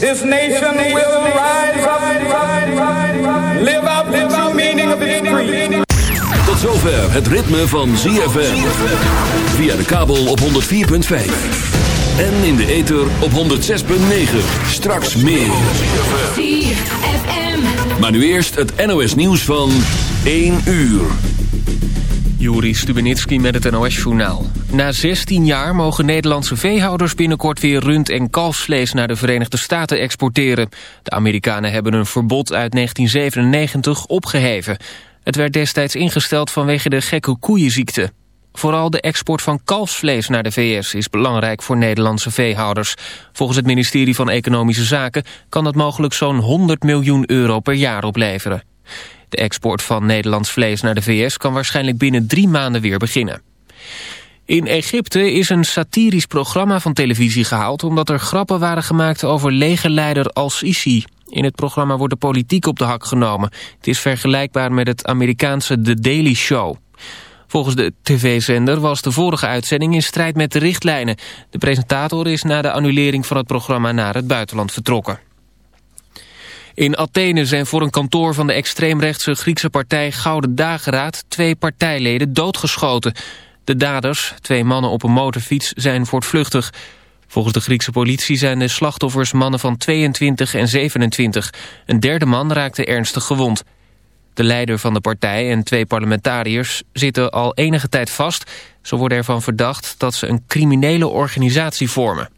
this nation will rise up, live out the true meaning of its creed. Tot zover het ritme van ZFM. Via de kabel op 104.5. En in de ether op 106.9. Straks meer. ZFM. Maar nu eerst het NOS nieuws van 1 uur. Juri Stubenitski met het NOS-journaal. Na 16 jaar mogen Nederlandse veehouders binnenkort weer rund- en kalfsvlees naar de Verenigde Staten exporteren. De Amerikanen hebben een verbod uit 1997 opgeheven. Het werd destijds ingesteld vanwege de gekke koeienziekte. Vooral de export van kalfsvlees naar de VS is belangrijk voor Nederlandse veehouders. Volgens het ministerie van Economische Zaken kan dat mogelijk zo'n 100 miljoen euro per jaar opleveren. De export van Nederlands vlees naar de VS kan waarschijnlijk binnen drie maanden weer beginnen. In Egypte is een satirisch programma van televisie gehaald... omdat er grappen waren gemaakt over legerleider al-Sisi. In het programma wordt de politiek op de hak genomen. Het is vergelijkbaar met het Amerikaanse The Daily Show. Volgens de tv-zender was de vorige uitzending in strijd met de richtlijnen. De presentator is na de annulering van het programma naar het buitenland vertrokken. In Athene zijn voor een kantoor van de extreemrechtse Griekse partij Gouden Dageraad twee partijleden doodgeschoten. De daders, twee mannen op een motorfiets, zijn voortvluchtig. Volgens de Griekse politie zijn de slachtoffers mannen van 22 en 27. Een derde man raakte ernstig gewond. De leider van de partij en twee parlementariërs zitten al enige tijd vast. Ze worden ervan verdacht dat ze een criminele organisatie vormen.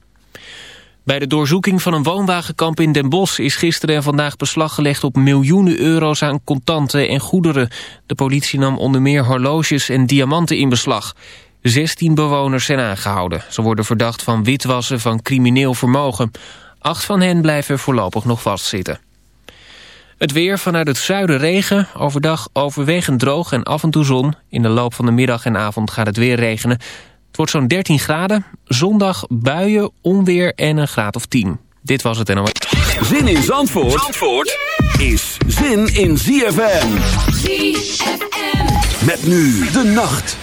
Bij de doorzoeking van een woonwagenkamp in Den Bosch is gisteren en vandaag beslag gelegd op miljoenen euro's aan contanten en goederen. De politie nam onder meer horloges en diamanten in beslag. 16 bewoners zijn aangehouden. Ze worden verdacht van witwassen van crimineel vermogen. Acht van hen blijven voorlopig nog vastzitten. Het weer vanuit het zuiden regen, overdag overwegend droog en af en toe zon. In de loop van de middag en avond gaat het weer regenen. Het wordt zo'n 13 graden. Zondag buien, onweer en een graad of 10. Dit was het NOS. Zin in Zandvoort, Zandvoort is zin in ZFM. ZFM. Met nu de nacht.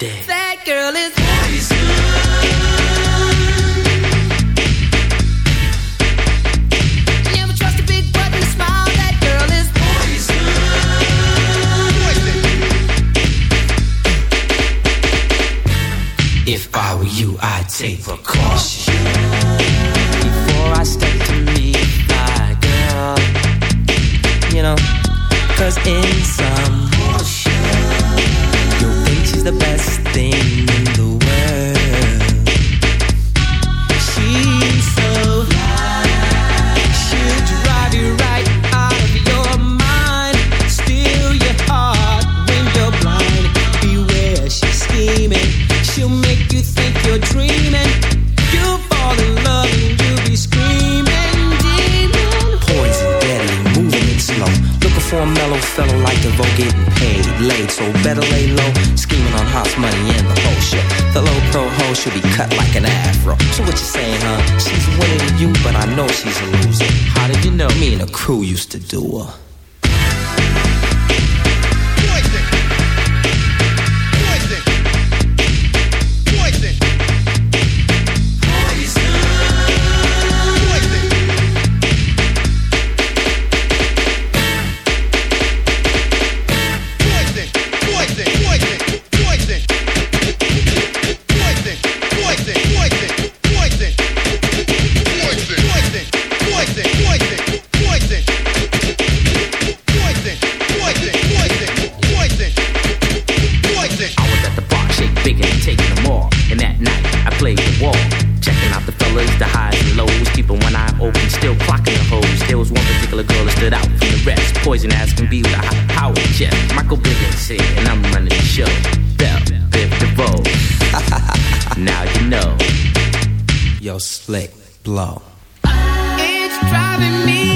that. That girl is. crazy. Never trust a big button smile. That girl is. If I were you, I'd take her door. slave. Checking out the fellas, the highs and lows. Keeping one eye open, still clocking the hoes. There was one particular girl that stood out from the rest. Poison ass can be with a high power chest. Michael Bivens here, and I'm running the show. Bell, Biv DeVoe. now you know. Yo, slick, blow. It's driving me.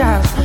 child,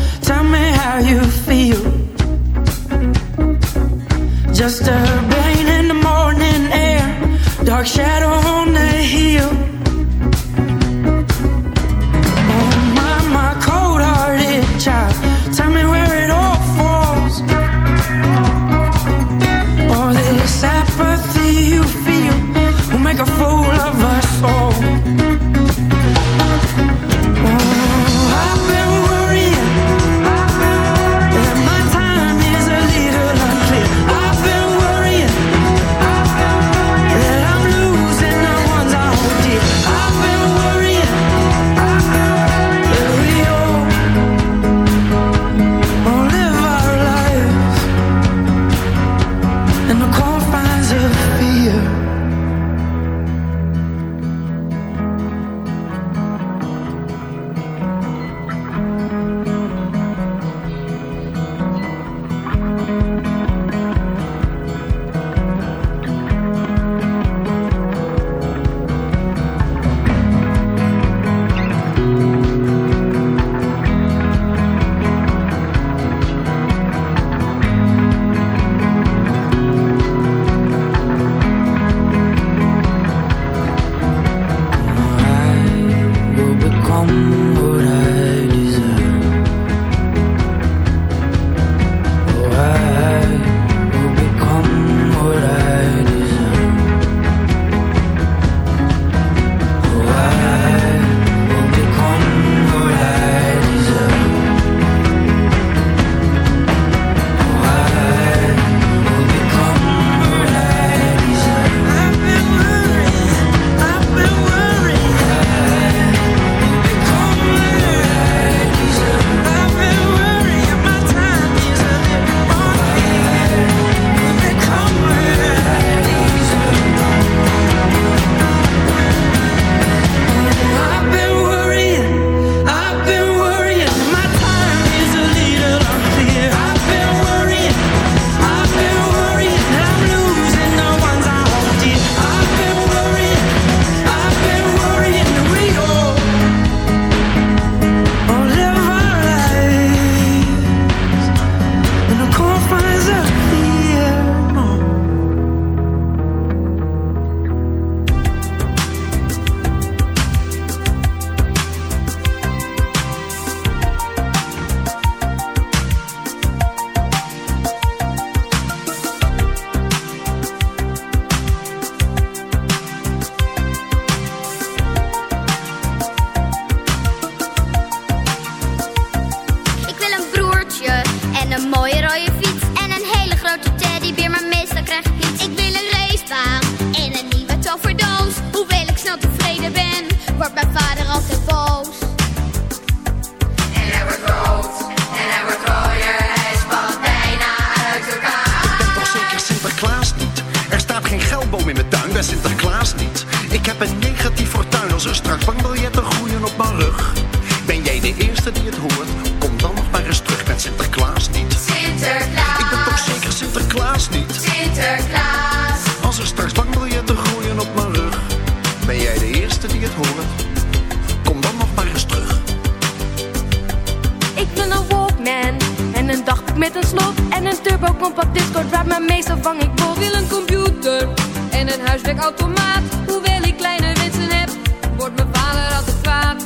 met een slot en een turbo compact discord Raad maar meestal vang ik bot Wil een computer en een huiswerkautomaat. Hoewel ik kleine wensen heb, wordt mijn vader altijd kwaad.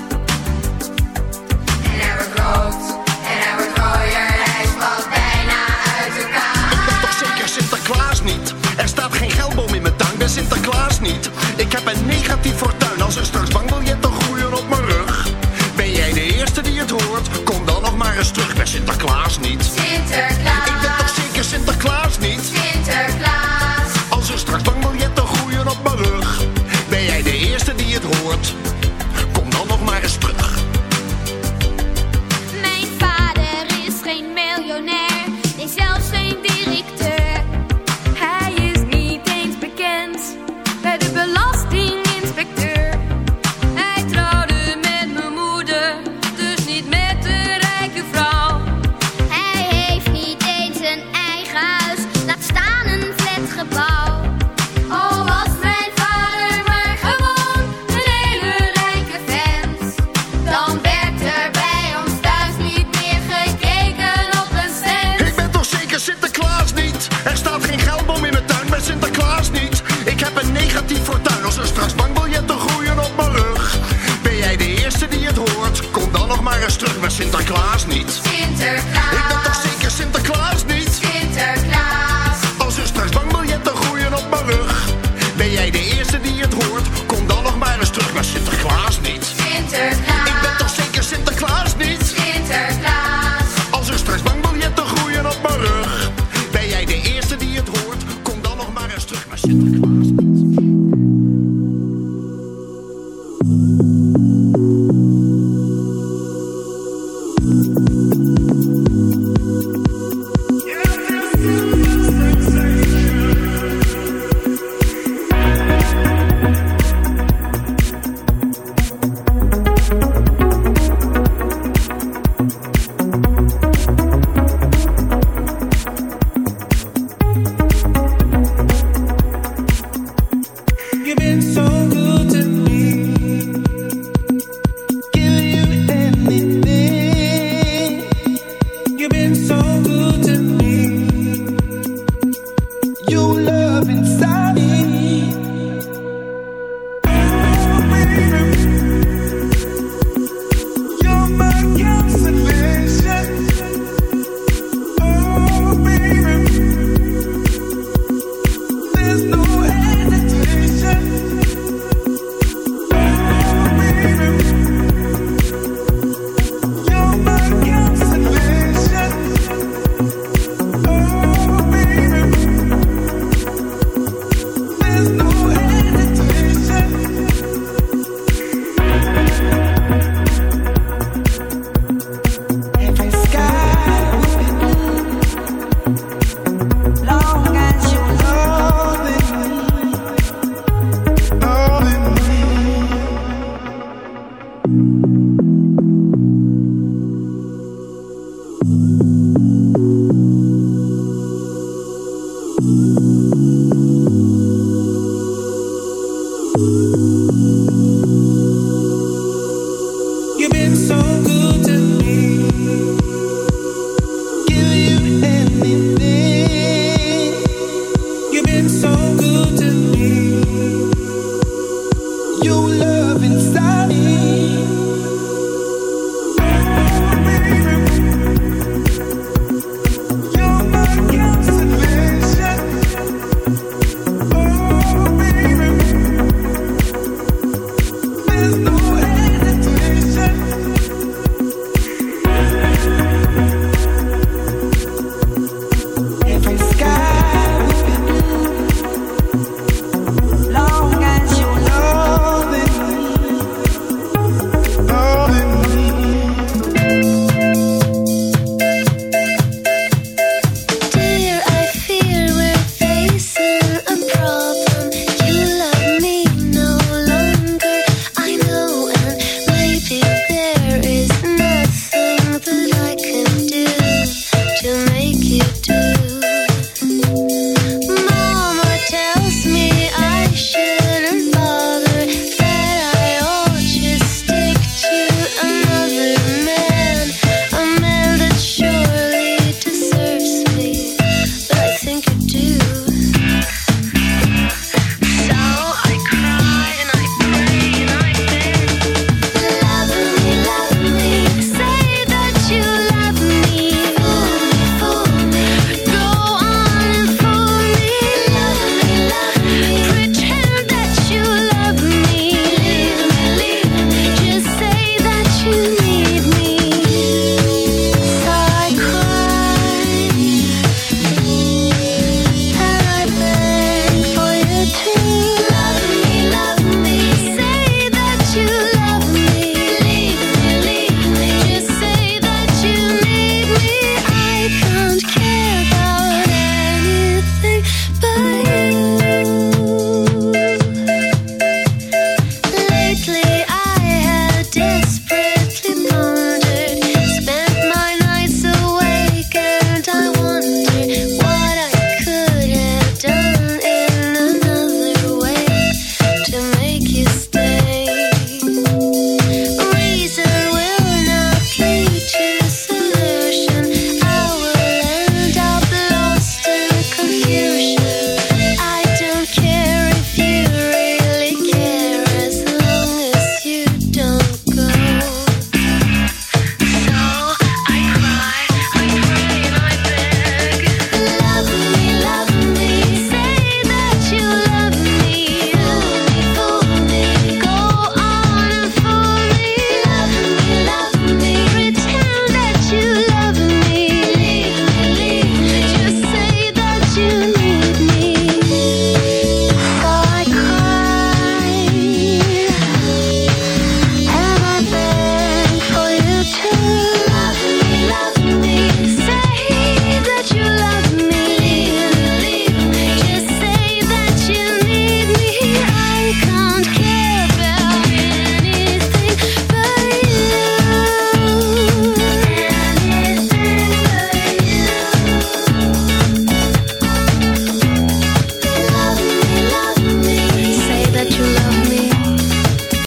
En hij wordt groot en hij wordt gooier Hij valt bijna uit elkaar. Ik ben toch zeker Sinterklaas niet. Er staat geen geldboom in mijn tuin, ben Sinterklaas niet. Ik heb een negatief fortuin Als er straks bang wil je toch groeien op mijn rug. Ben jij de eerste die het hoort? Kom dan nog maar eens terug, ben Sinterklaas niet.